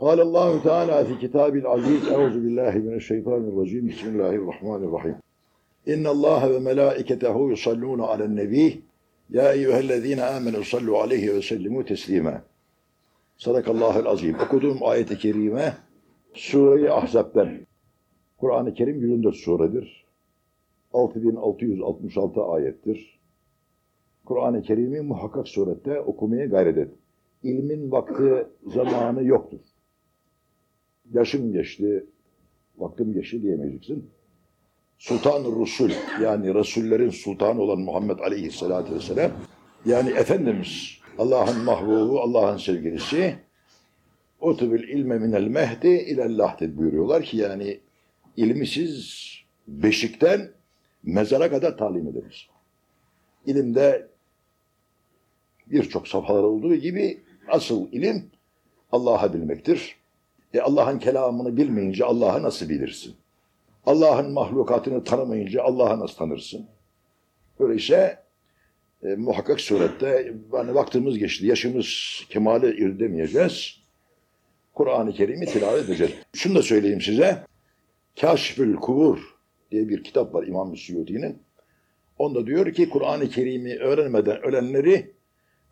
قال الله تعالى في كتاب العزيز أعوذ بالله من الشيطان الرجيم بسم الله الرحمن الرحيم إن الله وملائكته يصلون على النبي يا أيها الذين آمنوا صلوا عليه وسلموا تسليما Sadakallahul azim. Okuduğum ayet-i kerime Sure-i Ahzab'den. Kur'an-ı Kerim 114 suredir. 6666 ayettir. Kur'an-ı Kerim'i muhakkak surette okumaya gayret et. İlmin vakti, zamanı yoktur. Yaşım geçti, vaktim geçti diyemeyeceksin. Sultan Rusul yani Resullerin sultanı olan Muhammed Aleyhisselatü Vesselam yani Efendimiz Allah'ın mahbubu, Allah'ın sevgilisi Utubül ilme minel mehdi ilel lahdi buyuruyorlar ki yani ilmi beşikten mezara kadar talim ederiz. İlimde birçok safhalar olduğu gibi asıl ilim Allah'a bilmektir. E Allah'ın kelamını bilmeyince Allah'ı nasıl bilirsin? Allah'ın mahlukatını tanımayınca Allah'ı nasıl tanırsın? Öyleyse e, muhakkak surette yani vaktimiz geçti, yaşımız kemale irdemeyeceğiz. Kur'an-ı Kerim'i tilavet edeceğiz. Şunu da söyleyeyim size. Kaşfül Kubur diye bir kitap var İmam Suyuti'nin. Onda diyor ki Kur'an-ı Kerim'i öğrenmeden ölenleri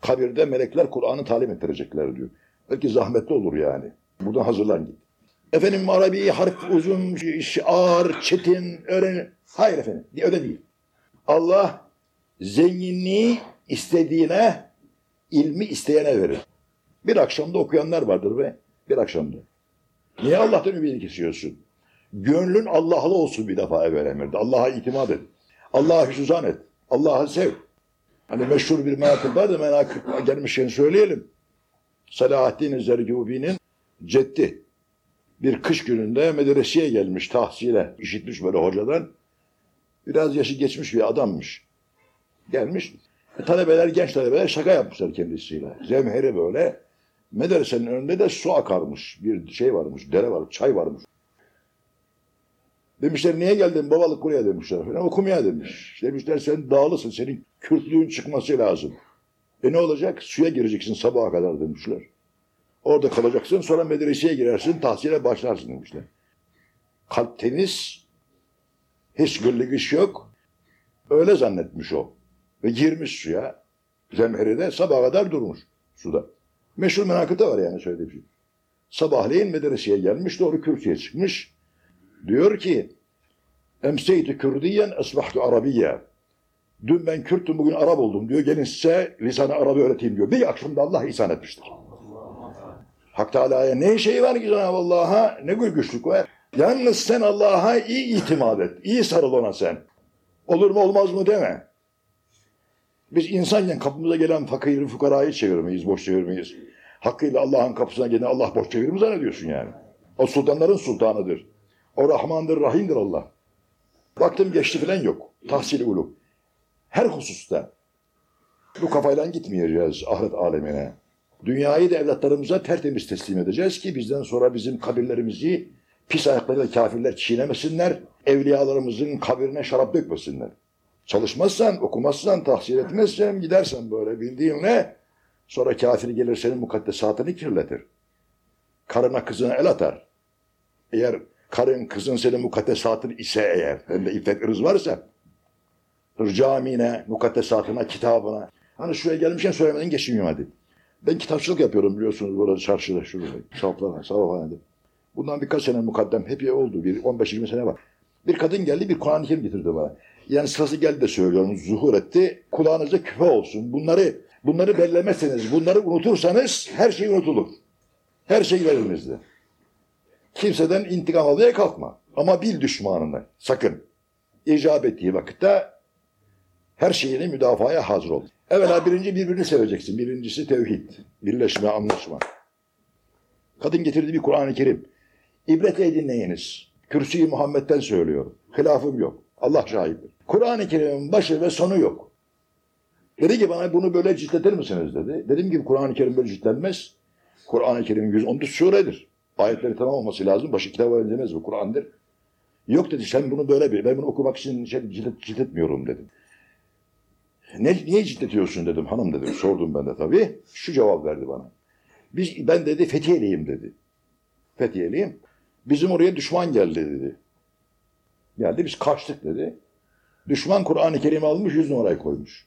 kabirde melekler Kur'an'ı talim ettirecekler diyor. Belki zahmetli olur yani. Buradan hazırlan git. Efendim Arabi harf uzun, ağır, çetin, öğren. Hayır efendim, öyle değil. Allah zenginliği istediğine, ilmi isteyene verir. Bir akşamda okuyanlar vardır ve bir akşamda. Niye Allah'tan ümidini kesiyorsun? Gönlün Allah'lı olsun bir defa evvel emirdi. Allah'a itimat et. Allah'a hüsnüzan et. Allah'ı sev. Hani meşhur bir menakıb var da menakıb gelmişken söyleyelim. Selahaddin Zercubi'nin ceddi bir kış gününde medreseye gelmiş tahsile. işitmiş böyle hocadan. Biraz yaşı geçmiş bir adammış. Gelmiş. E, talebeler, genç talebeler şaka yapmışlar kendisiyle. Zemheri böyle. Medresenin önünde de su akarmış. Bir şey varmış, dere var, çay varmış. Demişler niye geldin babalık buraya demişler. Falan. Okumaya demiş. Demişler sen dağlısın, senin Kürtlüğün çıkması lazım. E ne olacak? Suya gireceksin sabaha kadar demişler. Orada kalacaksın sonra medreseye girersin tahsile başlarsın demişler. Kalp temiz, hiç iş yok. Öyle zannetmiş o. Ve girmiş suya. Zemheride sabaha kadar durmuş suda. Meşhur menakıta var yani söylediğim şey. Sabahleyin medreseye gelmiş doğru kürsüye çıkmış. Diyor ki Emseytü Kürdiyen esbahtu Arabiyye. Dün ben Kürt'üm bugün Arap oldum diyor. Gelin size lisanı Arabı öğreteyim diyor. Bir akşamda Allah ihsan etmiştir. Hak Teala'ya ne şey var ki Cenab-ı Allah'a ne güçlük var. Yalnız sen Allah'a iyi itimat et. İyi sarıl ona sen. Olur mu olmaz mı deme. Biz insanken kapımıza gelen fakiri fukarayı çevirmeyiz, boş çevirmeyiz. Hakkıyla Allah'ın kapısına gelen Allah boş çevirir mi zannediyorsun yani? O sultanların sultanıdır. O Rahmandır, Rahim'dir Allah. Baktım geçti filan yok. Tahsil ulum. Her hususta bu kafayla gitmeyeceğiz ahiret alemine. Dünyayı da evlatlarımıza tertemiz teslim edeceğiz ki bizden sonra bizim kabirlerimizi pis ayaklarıyla kafirler çiğnemesinler. Evliyalarımızın kabirine şarap dökmesinler. Çalışmazsan, okumazsan, tahsil etmezsen gidersen böyle bildiğinle sonra kafir gelir senin mukaddesatını kirletir. Karına kızına el atar. Eğer karın kızın senin mukaddesatın ise eğer hem de iffet ırız varsa camine, mukaddesatına, kitabına. Hani şuraya gelmişken söylemeden geçmiyorum hadi. Ben kitapçılık yapıyorum biliyorsunuz burada çarşıda şurada. Saflara, sabahhanede. Bundan birkaç sene mukaddem hep oldu. Bir 15-20 sene var. Bir kadın geldi bir Kur'an-ı Kerim getirdi bana. Yani sırası geldi de söylüyorum zuhur etti. Kulağınıza küpe olsun. Bunları bunları bellemezseniz, bunları unutursanız her şey unutulur. Her şey elinizde. Kimseden intikam almaya kalkma. Ama bil düşmanını. Sakın. İcap ettiği vakitte her şeyini müdafaya hazır ol. Evvela birinci birbirini seveceksin. Birincisi tevhid. Birleşme, anlaşma. Kadın getirdi bir Kur'an-ı Kerim. İbretle dinleyiniz. Kürsüyü Muhammed'den söylüyorum. Hilafım yok. Allah şahittir. Kur'an-ı Kerim'in başı ve sonu yok. Dedi ki bana bunu böyle ciltletir misiniz dedi. Dedim ki Kur'an-ı Kerim böyle ciltlenmez. Kur'an-ı Kerim 114 suredir. Ayetleri tamam olması lazım. Başı kitaba benzemez bu Kur'an'dır. Yok dedi sen bunu böyle bir. Ben bunu okumak için şey, cilt, ciltletmiyorum dedim. Ne, niye ciddetiyorsun dedim hanım dedim. Sordum ben de tabii. Şu cevap verdi bana. Biz, ben dedi Fethiye'liyim dedi. Fethiye'liyim. Bizim oraya düşman geldi dedi. Geldi biz kaçtık dedi. Düşman Kur'an-ı Kerim almış yüz numarayı koymuş.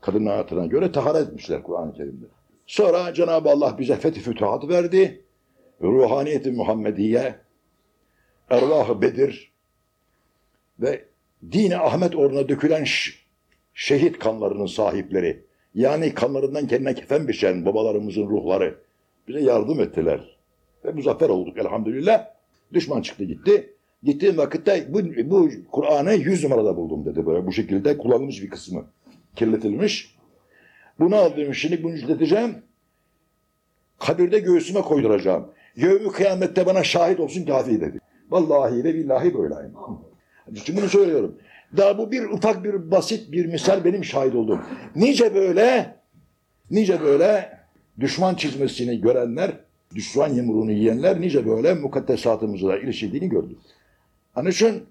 Kadın hayatına göre taharet etmişler Kur'an-ı Kerim'de. Sonra Cenab-ı Allah bize fethi fütuhat verdi. Ruhaniyeti Muhammediye, Ervah-ı Bedir ve dini Ahmet uğruna dökülen şehit kanlarının sahipleri, yani kanlarından kendine kefen biçen babalarımızın ruhları bize yardım ettiler. Ve muzaffer olduk elhamdülillah. Düşman çıktı gitti. Gittiğim vakitte bu, bu Kur'an'ı yüz numarada buldum dedi böyle bu şekilde kullanılmış bir kısmı kirletilmiş. Bunu aldım şimdi bunu işleteceğim. Kabirde göğsüme koyduracağım. Yevmi kıyamette bana şahit olsun kafi dedi. Vallahi ve billahi böyle. Şimdi bunu söylüyorum. Daha bu bir ufak bir basit bir misal benim şahit oldum. Nice böyle, nice böyle düşman çizmesini görenler, düşman yumruğunu yiyenler nice böyle mukaddesatımızla ilişkildiğini gördük. Onun için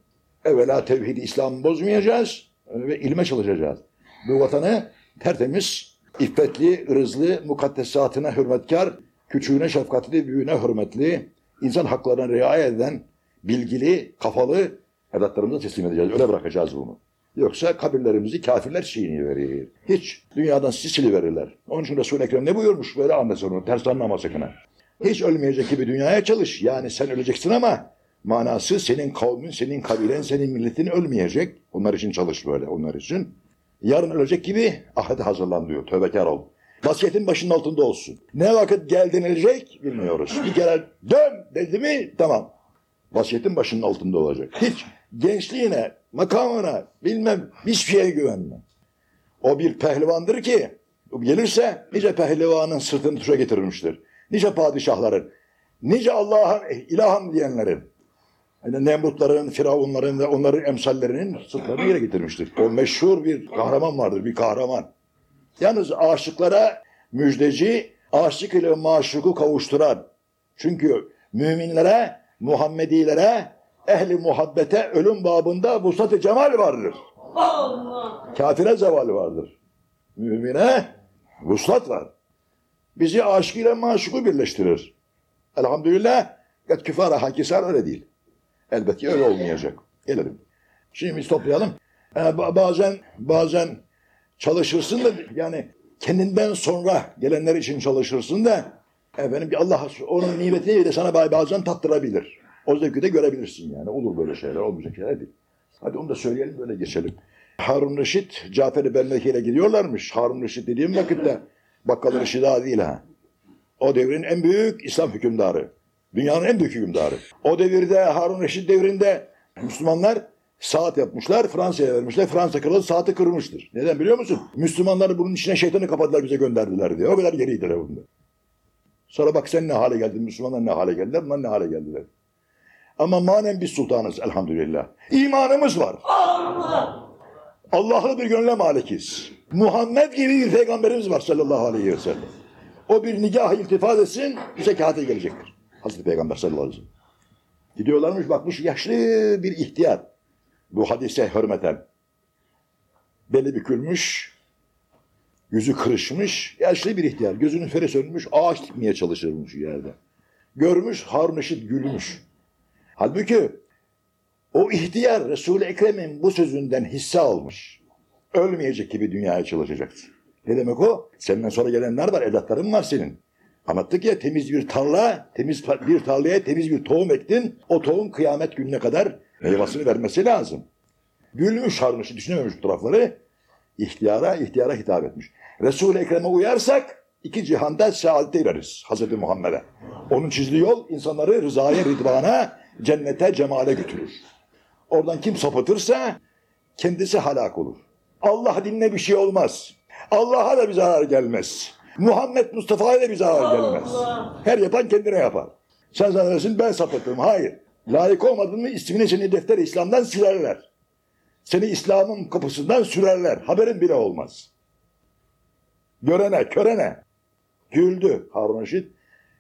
evvela tevhid İslam'ı bozmayacağız ve ilme çalışacağız. Bu vatanı tertemiz, iffetli, ırzlı, mukaddesatına hürmetkar, küçüğüne şefkatli, büyüğüne hürmetli, insan haklarına riayet eden, bilgili, kafalı evlatlarımıza teslim edeceğiz. Öyle bırakacağız bunu. Yoksa kabirlerimizi kafirler çiğni verir. Hiç dünyadan sisili verirler. Onun için Resul-i Ekrem ne buyurmuş? Böyle anlasın onu. Ters anlama sakın. Hiç ölmeyecek gibi dünyaya çalış. Yani sen öleceksin ama manası senin kavmin, senin kabilen, senin milletin ölmeyecek. Onlar için çalış böyle, onlar için. Yarın ölecek gibi ahde hazırlan diyor. Tövbekar ol. Vasiyetin başının altında olsun. Ne vakit gel denilecek bilmiyoruz. Bir kere dön dedi mi tamam. Vasiyetin başının altında olacak. Hiç gençliğine, makamına, bilmem hiçbir şeye güvenme. O bir pehlivandır ki gelirse nice pehlivanın sırtını tuşa getirmiştir. Nice padişahların, nice Allah'ın ilahım diyenlerin, yani Nemrutların, Firavunların ve onların emsallerinin sırtlarını yere getirmiştir. O meşhur bir kahraman vardır, bir kahraman. Yalnız aşıklara müjdeci, aşık ile maşuku kavuşturan. Çünkü müminlere, Muhammedilere, ehli muhabbete ölüm babında vuslat-ı cemal vardır. Allah! Kafire zeval vardır. Mümine vuslat var. Bizi ile maşuku birleştirir. Elhamdülillah, kat küfara hakisar öyle değil. Elbette öyle olmayacak. Gelelim. Şimdi biz toplayalım. Ee, bazen bazen çalışırsın da yani kendinden sonra gelenler için çalışırsın da efendim Allah onun nimetini de sana bazen tattırabilir. O zevki de görebilirsin yani. Olur böyle şeyler, olmayacak şeyler değil. Hadi onu da söyleyelim, böyle geçelim. Harun Reşit, Cafer-i ile gidiyorlarmış. Harun Reşit dediğim vakitte Bakkal Reşit değil ha. O devrin en büyük İslam hükümdarı. Dünyanın en büyük hükümdarı. O devirde Harun Reşit devrinde Müslümanlar saat yapmışlar, Fransa'ya vermişler. Fransa kralı saati kırmıştır. Neden biliyor musun? Müslümanlar bunun içine şeytanı kapadılar bize gönderdiler diye. O kadar geriydiler bunda. Sonra bak sen ne hale geldin, Müslümanlar ne hale geldiler, bunlar ne hale geldiler. Ama manen biz sultanız elhamdülillah. İmanımız var. Allah! Allah'lı bir gönle malikiz. Muhammed gibi bir peygamberimiz var sallallahu aleyhi ve sellem. O bir nigah iltifat etsin, bize kağıta gelecektir. Hazreti Peygamber sallallahu aleyhi ve sellem. Gidiyorlarmış bakmış yaşlı bir ihtiyar. Bu hadise hürmeten. Beli bükülmüş, yüzü kırışmış, yaşlı bir ihtiyar. Gözünün feri sönmüş, ağaç dikmeye çalışırmış yerde. Görmüş, Harun Eşit gülmüş. Halbuki o ihtiyar Resul-i Ekrem'in bu sözünden hisse almış. Ölmeyecek gibi dünyaya çalışacaksın. Ne demek o? Senden sonra gelenler var, evlatların var senin. Anlattık ya temiz bir tarla, temiz bir tarlaya temiz bir tohum ektin. O tohum kıyamet gününe kadar meyvasını vermesi lazım. Gülmüş harmışı düşünememiş bu tarafları. İhtiyara, ihtiyara hitap etmiş. Resul-i Ekrem'e uyarsak iki cihanda saadete gireriz Hazreti Muhammed'e. Onun çizdiği yol insanları rızaya, ridvana, cennete, cemale götürür. Oradan kim sapıtırsa kendisi halak olur. Allah dinle bir şey olmaz. Allah'a da bir zarar gelmez. Muhammed Mustafa'ya da bir zarar gelmez. Her yapan kendine yapar. Sen zannedersin ben sapıttım. Hayır. Layık olmadın mı ismini seni defter İslam'dan silerler. Seni İslam'ın kapısından sürerler. Haberin bile olmaz. Görene, körene. Güldü Harun Reşit.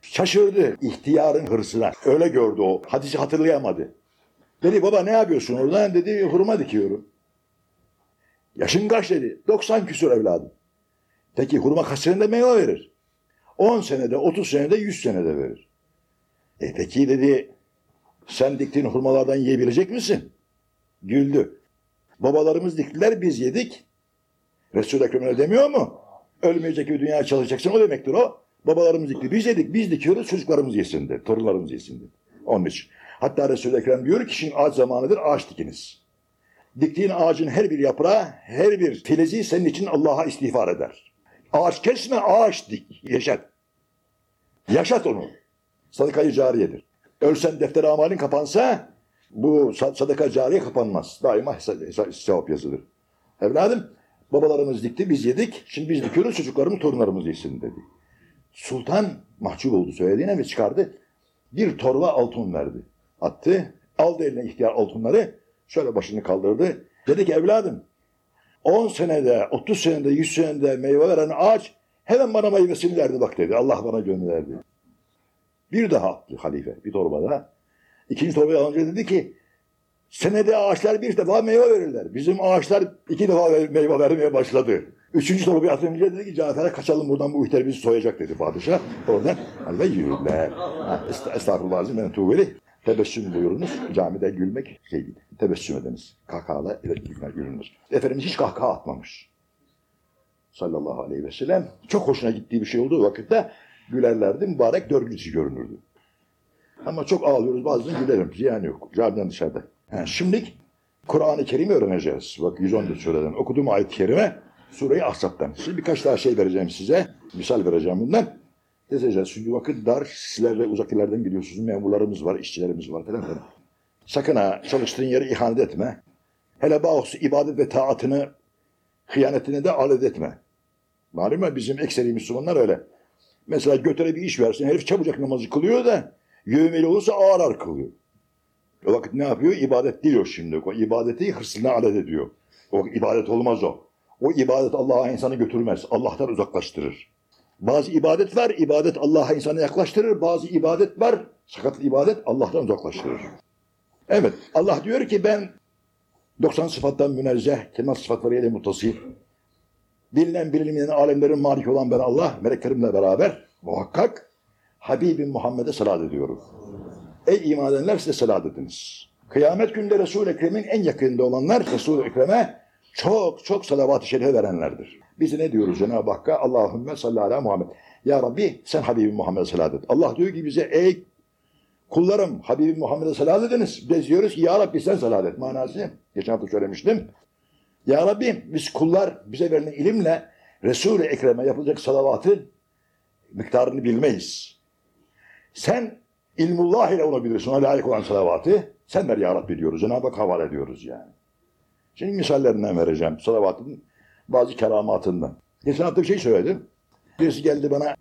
Şaşırdı ihtiyarın hırsına. Öyle gördü o. Hadisi hatırlayamadı. Dedi baba ne yapıyorsun orada? Dedi hurma dikiyorum. Yaşın kaç dedi. 90 küsur evladım. Peki hurma kaç senede meyve verir? 10 senede, 30 senede, 100 senede verir. E peki dedi sen diktiğin hurmalardan yiyebilecek misin? Güldü. Babalarımız diktiler biz yedik. Resul-i Ekrem demiyor mu? Ölmeyecek bir dünya çalışacaksın o demektir o. Babalarımız dikti biz yedik biz dikiyoruz çocuklarımız yesin de torunlarımız yesin de. Onun için. Hatta Resul-i Ekrem diyor ki şimdi ağaç zamanıdır ağaç dikiniz. Diktiğin ağacın her bir yaprağı, her bir filizi senin için Allah'a istiğfar eder. Ağaç kesme, ağaç dik, yaşat. Yaşat onu. Sadakayı cariyedir. Ölsen defter amalin kapansa bu sadaka cariye kapanmaz. Daima sevap yazılır. Evladım babalarımız dikti biz yedik. Şimdi biz dikiyoruz çocuklarımız torunlarımız yesin dedi. Sultan mahcup oldu söylediğine ve çıkardı. Bir torba altın verdi. Attı. Aldı eline ihtiyar altınları. Şöyle başını kaldırdı. Dedi ki evladım 10 senede, 30 senede, 100 senede meyve veren ağaç hemen bana meyvesini verdi bak dedi. Allah bana gönderdi. Bir daha attı halife bir torbada. İkinci torbayı alınca dedi ki senede ağaçlar bir defa meyve verirler. Bizim ağaçlar iki defa meyve vermeye başladı. Üçüncü torbayı atınca dedi ki Cafer'e kaçalım buradan bu ihter bizi soyacak dedi padişah. Oradan ve yürüdüler. Estağfurullah azim ben tuğveli. Tebessüm buyurunuz. Camide gülmek şey değil. Tebessüm ediniz. Kahkahalar gülünüz. Efendimiz hiç kahkaha atmamış. Sallallahu aleyhi ve sellem. Çok hoşuna gittiği bir şey olduğu vakitte gülerlerdi. Mübarek dörgücü görünürdü. Ama çok ağlıyoruz bazen gülerim. Ziyan yok. Camiden dışarıda. Yani şimdi Kur'an-ı Kerim'i öğreneceğiz. Bak 114 sureden okuduğum ayet-i kerime Sure-i Ahzab'dan. Şimdi birkaç daha şey vereceğim size. Misal vereceğim bundan. Gezeceğiz. Çünkü vakit dar. Sizler de uzak illerden geliyorsunuz. Memurlarımız var, işçilerimiz var falan falan. Sakın ha çalıştığın yere ihanet etme. Hele bağısı ibadet ve taatını, hıyanetini de alet etme. Malum ya bizim ekseri Müslümanlar öyle. Mesela götüre bir iş versin. Herif çabucak namazı kılıyor da yövmeli olursa ağır ağır kılıyor. O vakit ne yapıyor? İbadet değil o şimdi. O ibadeti hırsına alet ediyor. O ibadet olmaz o. O ibadet Allah'a insanı götürmez. Allah'tan uzaklaştırır. Bazı ibadet var, ibadet Allah'a insanı yaklaştırır. Bazı ibadet var, sakat ibadet Allah'tan uzaklaştırır. Evet, Allah diyor ki ben 90 sıfattan münezzeh, kemal sıfatlarıyla mutasif, bilinen bilinmeyen alemlerin malik olan ben Allah, meleklerimle beraber muhakkak Habibim Muhammed'e salat ediyorum. Ey iman edenler size salat ediniz. Kıyamet günde Resul-i Ekrem'in en yakınında olanlar Resul-i Ekrem'e çok çok salavat-ı şerife verenlerdir. Biz ne diyoruz Cenab-ı Hakk'a? Allahümme salli ala Muhammed. Ya Rabbi sen Habibim Muhammed'e salat et. Allah diyor ki bize ey kullarım Habibim Muhammed'e salat ediniz. Biz diyoruz ki Ya Rabbi sen salat et. Manası geçen hafta söylemiştim. Ya Rabbi biz kullar bize verilen ilimle Resul-i Ekrem'e yapılacak salavatı miktarını bilmeyiz. Sen ilmullah ile ona bilirsin. Ona layık olan salavatı sen ver Ya Rabbi diyoruz. Cenab-ı Hak havale ediyoruz yani. Şimdi misallerinden vereceğim salavatın bazı keramatından. Geçen hafta bir şey söyledim. Birisi geldi bana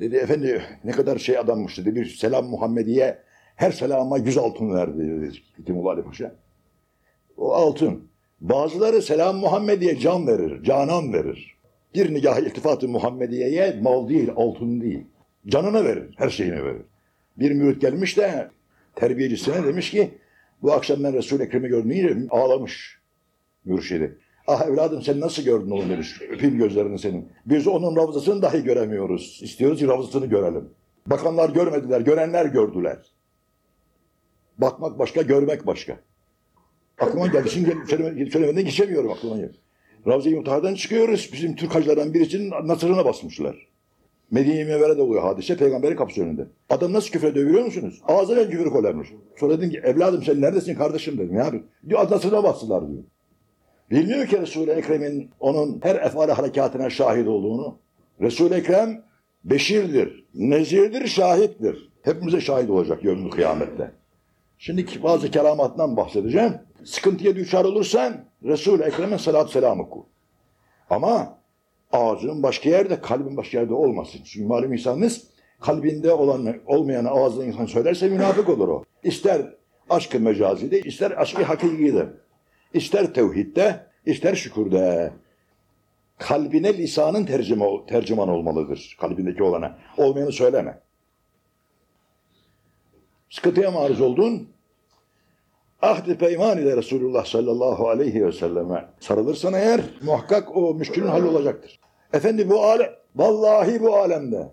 dedi efendi ne kadar şey adammış dedi. Bir selam Muhammediye her selama yüz altın verdi dedi Hikimullah Ali Paşa. O altın. Bazıları selam Muhammediye can verir, canan verir. Bir nigah iltifat-ı Muhammediye'ye mal değil, altın değil. Canını verir, her şeyini verir. Bir mürit gelmiş de terbiyecisine demiş ki bu akşam ben Resul-i Ekrem'i gördüm ağlamış mürşidi. Ah evladım sen nasıl gördün onu demiş. Öpeyim gözlerini senin. Biz onun ravzasını dahi göremiyoruz. İstiyoruz ki ravzasını görelim. Bakanlar görmediler, görenler gördüler. Bakmak başka, görmek başka. Aklıma geldi. Şimdi söyleme, söylemeden geçemiyorum aklıma geldi. Ravza-i çıkıyoruz. Bizim Türk hacılardan birisinin nasırına basmışlar. Medine-i Mevvere'de oluyor hadise peygamberin kapısı önünde. Adam nasıl küfür ediyor biliyor musunuz? Ağzına küfür koyarmış. Sonra dedim ki evladım sen neredesin kardeşim dedim. Ne yapayım? Diyor nasırına bastılar diyor. Bilmiyor ki Resul-i Ekrem'in onun her efali harekatına şahit olduğunu. Resul-i Ekrem beşirdir, nezirdir, şahittir. Hepimize şahit olacak yönlü kıyamette. Şimdi bazı keramatından bahsedeceğim. Sıkıntıya düşer olursan Resul-i Ekrem'e salat selam oku. Ama ağzın başka yerde, kalbin başka yerde olmasın. Çünkü malum insanınız kalbinde olan olmayanı ağzına insan söylerse münafık olur o. İster aşkı mecazide, ister aşkı hakikide. İster tevhidde, ister şükürde. Kalbine lisanın tercüme, tercüman olmalıdır. Kalbindeki olana. Olmayanı söyleme. Sıkıntıya maruz oldun. Ahd-i peyman ile Resulullah sallallahu aleyhi ve selleme sarılırsan eğer muhakkak o müşkülün hal olacaktır. Efendi bu alem, vallahi bu alemde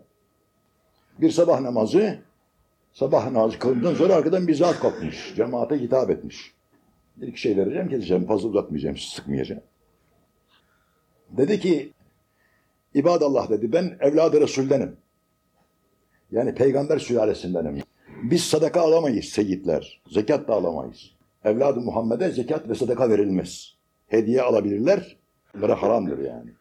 bir sabah namazı Sabah namazı kıldıktan sonra arkadan bir zat kalkmış. Cemaate hitap etmiş. Bir iki şey vereceğim, keseceğim. Fazla uzatmayacağım, sıkmayacağım. Dedi ki, İbadallah dedi, ben evladı Resul'denim. Yani peygamber sülalesindenim. Biz sadaka alamayız seyitler. Zekat da alamayız. Evladı Muhammed'e zekat ve sadaka verilmez. Hediye alabilirler. Bunlara haramdır yani.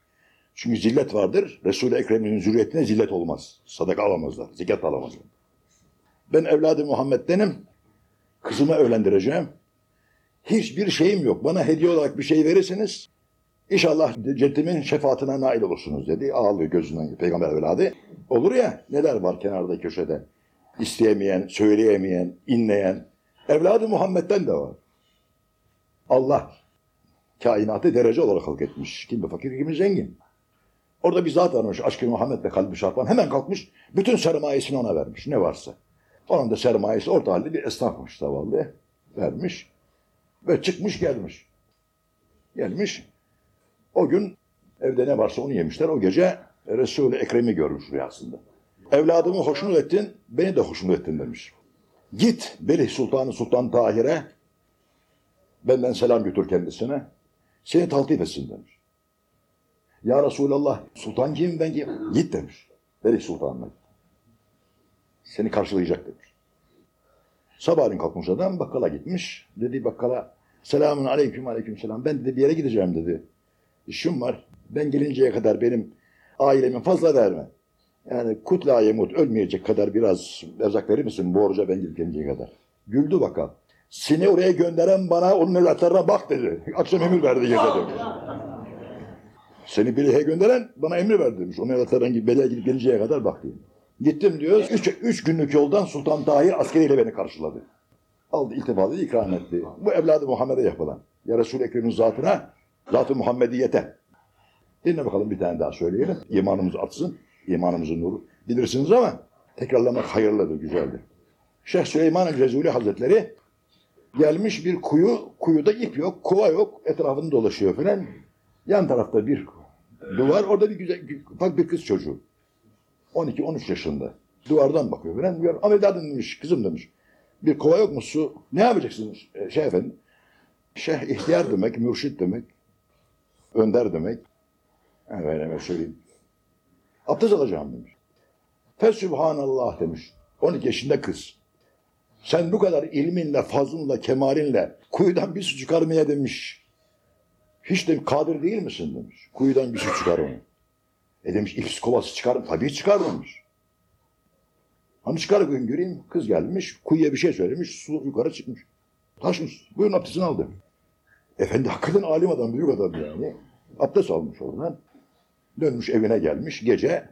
Çünkü zillet vardır. Resul-i Ekrem'in zürriyetine zillet olmaz. Sadaka alamazlar. Zekat alamazlar. Ben evladı Muhammed'denim. Kızımı evlendireceğim. Hiçbir şeyim yok. Bana hediye olarak bir şey verirseniz İnşallah ceddimin şefaatine nail olursunuz dedi. Ağlıyor gözünden peygamber evladı. Olur ya neler var kenarda köşede. İsteyemeyen, söyleyemeyen, inleyen. Evladı Muhammed'den de var. Allah kainatı derece olarak halk etmiş. Kimi fakir, kimi zengin. Orada bir zat varmış. Aşkı Muhammed ve kalbi şarpan. Hemen kalkmış. Bütün sermayesini ona vermiş. Ne varsa. Onun da sermayesi orta halde bir esnafmış zavallı. Vermiş. Ve çıkmış gelmiş. Gelmiş. O gün evde ne varsa onu yemişler. O gece Resul-i Ekrem'i görmüş rüyasında. Evladımı hoşnut ettin, beni de hoşnut ettin demiş. Git Belih Sultanı Sultan Tahir'e benden selam götür kendisine. Seni taltif etsin demiş. Ya Resulallah sultan kim ben kim? Git demiş. Belih Sultan'ına. Seni karşılayacak demiş. Sabahleyin kalkmış adam bakkala gitmiş. Dedi bakkala selamun aleyküm aleyküm selam. Ben dedi bir yere gideceğim dedi. İşim var. Ben gelinceye kadar benim ailemin fazla verme. Yani kutla yemut ölmeyecek kadar biraz erzak verir misin borca ben gelinceye kadar. Güldü bakalım. Seni oraya gönderen bana onun evlatlarına bak dedi. Akşam emir verdi gece demiş. Seni Belih'e gönderen bana emir verdi demiş. Onun evlatlarına gidip Belih'e gidip gelinceye kadar bak diye. Gittim diyor. Üç, üç günlük yoldan Sultan Tahir askeriyle beni karşıladı. Aldı iltifatı ikram etti. Bu evladı Muhammed'e yapılan. Ya Resul-i Ekrem'in zatına Zat-ı Muhammediyete. Dinle bakalım bir tane daha söyleyelim. İmanımız artsın. İmanımızın nuru. Bilirsiniz ama tekrarlamak hayırlıdır, güzeldir. Şeyh Süleyman Rezuli Hazretleri gelmiş bir kuyu, kuyuda ip yok, kova yok, etrafını dolaşıyor falan. Yan tarafta bir duvar, orada bir güzel, ufak bir kız çocuğu. 12-13 yaşında. Duvardan bakıyor falan. Diyor, Ahmet demiş, kızım demiş. Bir kova yok mu su? Ne yapacaksınız? E, şey efendim, Şeyh ihtiyar demek, mürşit demek, önder demek. Efendime söyleyeyim. Abdest alacağım demiş. Fesübhanallah demiş. 12 yaşında kız. Sen bu kadar ilminle, fazlınla, kemalinle kuyudan bir su çıkarmaya demiş. Hiç de kadir değil misin demiş. Kuyudan bir su çıkar onu. E demiş ips kovası çıkar mı? Tabii çıkar demiş. Hani çıkar gün göreyim. Kız gelmiş, kuyuya bir şey söylemiş, su yukarı çıkmış. Taşmış. Buyurun abdestini al demiş. Efendi hakikaten alim adam, büyük adam yani. Abdest almış oradan. Dönmüş evine gelmiş. Gece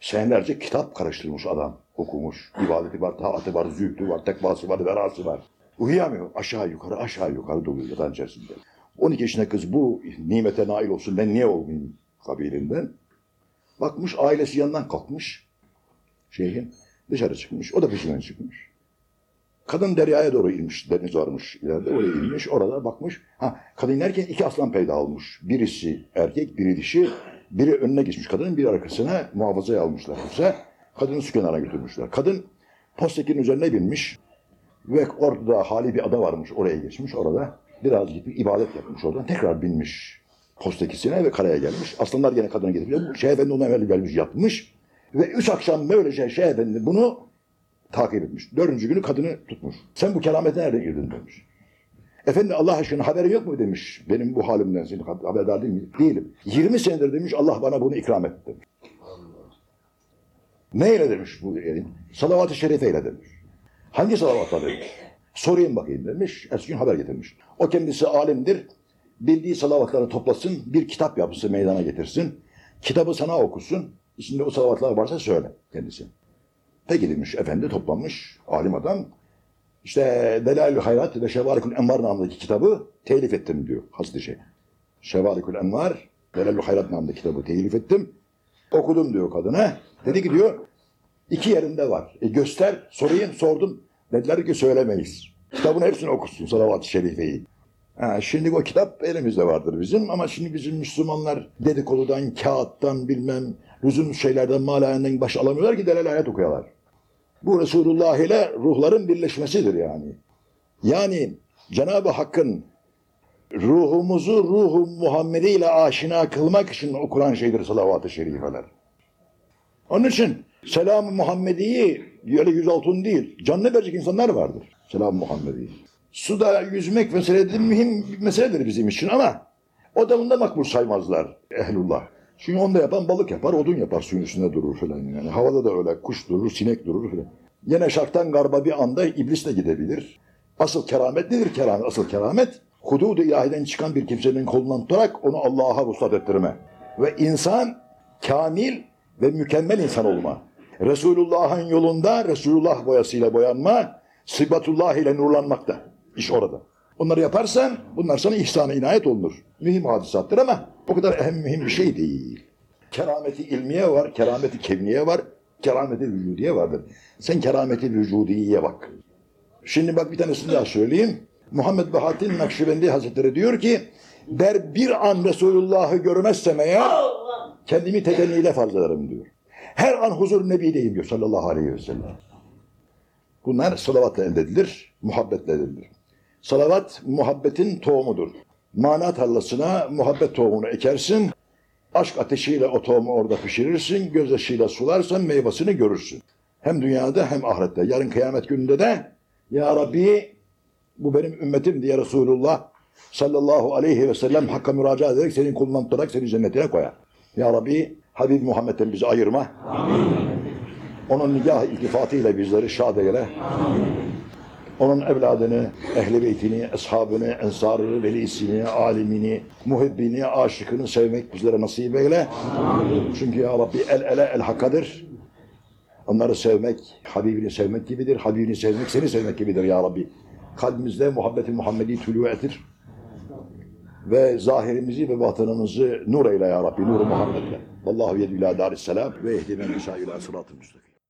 senelerce kitap karıştırmış adam. Okumuş. İbadeti var, taatı var, zühdü var, tekvası var, verası var. Uyuyamıyor. Aşağı yukarı, aşağı yukarı doluyor yatan içerisinde. 12 yaşında kız bu nimete nail olsun ben niye olmayayım kabilinden. Bakmış ailesi yanından kalkmış. Şeyhin dışarı çıkmış. O da peşinden çıkmış. Kadın deryaya doğru inmiş. Deniz varmış ileride. Oraya inmiş. Orada bakmış. Ha, kadın inerken iki aslan peyda olmuş. Birisi erkek, biri dişi. Biri önüne geçmiş kadının, biri arkasına muhafazaya almışlar. Yoksa kadını su kenarına götürmüşler. Kadın postekinin üzerine binmiş. Ve orada hali bir ada varmış. Oraya geçmiş. Orada biraz gidip ibadet yapmış oradan. Tekrar binmiş postekisine ve karaya gelmiş. Aslanlar gene kadını getiriyor. Şeyh Efendi ona evvel gelmiş yatmış. Ve üç akşam böylece Şeyh Efendi bunu takip etmiş. Dördüncü günü kadını tutmuş. Sen bu keramete nereden girdin demiş. Efendi Allah aşkına haberin yok mu demiş. Benim bu halimden senin haberdar değil mi? Değilim. 20 senedir demiş Allah bana bunu ikram etti demiş. Neyle demiş bu elin? Salavat-ı şerifeyle demiş. Hangi salavatla demiş. Sorayım bakayım demiş. Ertesi gün haber getirmiş. O kendisi alimdir. Bildiği salavatları toplasın. Bir kitap yapısı meydana getirsin. Kitabı sana okusun. İçinde o salavatlar varsa söyle kendisi. Peki demiş efendi toplanmış alim adam. İşte Delalül Hayrat ve Şevarikül Envar namındaki kitabı telif ettim diyor Hazreti Şeyh. Şevarikül Envar, Delalül Hayrat namındaki kitabı telif ettim. Okudum diyor kadına. Dedi ki diyor iki yerinde var. E göster sorayım sordum. Dediler ki söylemeyiz. Kitabın hepsini okusun Salavat-ı Şerife'yi. Şimdi o kitap elimizde vardır bizim ama şimdi bizim Müslümanlar dedikodudan, kağıttan bilmem lüzum şeylerden, malayenden baş alamıyorlar ki delal ayet okuyorlar. Bu Resulullah ile ruhların birleşmesidir yani. Yani Cenab-ı Hakk'ın ruhumuzu ruhu Muhammedi ile aşina kılmak için okunan şeydir salavat-ı şerifeler. Onun için selam-ı Muhammedi'yi öyle yüz altın değil, canlı verecek insanlar vardır. Selam-ı Muhammedi. Suda yüzmek meseledir, mühim bir meseledir bizim için ama o da bunda makbul saymazlar ehlullah. Çünkü onu da yapan balık yapar, odun yapar, suyun üstünde durur falan. Yani havada da öyle kuş durur, sinek durur falan. Yine şarktan garba bir anda iblis de gidebilir. Asıl keramet nedir keramet? Asıl keramet hudud-u ilahiden çıkan bir kimsenin kolundan tutarak onu Allah'a vuslat ettirme. Ve insan kamil ve mükemmel insan olma. Resulullah'ın yolunda Resulullah boyasıyla boyanma, sıbatullah ile nurlanmakta. İş orada. Onları yaparsan bunlar sana ihsana inayet olunur. Mühim hadisattır ama o kadar ehem mühim bir şey değil. Kerameti ilmiye var, kerameti kevniye var, kerameti vücudiye vardır. Sen kerameti vücudiye bak. Şimdi bak bir tanesini daha söyleyeyim. Muhammed Bahattin Nakşibendi Hazretleri diyor ki der bir an Resulullah'ı görmezsem eğer kendimi tedenniyle farz ederim diyor. Her an huzur nebideyim diyor sallallahu aleyhi ve sellem. Bunlar salavatla elde edilir, muhabbetle elde edilir. Salavat muhabbetin tohumudur. Mana tarlasına muhabbet tohumunu ekersin. Aşk ateşiyle o tohumu orada pişirirsin. Gözyaşıyla sularsan meyvasını görürsün. Hem dünyada hem ahirette. Yarın kıyamet gününde de Ya Rabbi bu benim ümmetim diye Resulullah sallallahu aleyhi ve sellem Hakk'a müracaat ederek senin kulundan tutarak seni cennetine koyar. Ya Rabbi Habib Muhammed'den bizi ayırma. Onun nigah iltifatıyla bizleri şad eyle. Onun evladını, ehli beytini, eshabını, ensarını, velisini, alimini, muhibbini, aşıkını sevmek bizlere nasip eyle. Çünkü ya Rabbi el ele el hakkadır. Onları sevmek, Habibini sevmek gibidir. Habibini sevmek, seni sevmek gibidir ya Rabbi. Kalbimizde muhabbeti Muhammedi tülü etir. Ve zahirimizi ve batınımızı nur eyle ya Rabbi. Nur-u Muhammed'le. Vallahu yedü ila darisselam ve ehdine meşâ ila sıratı müstakim.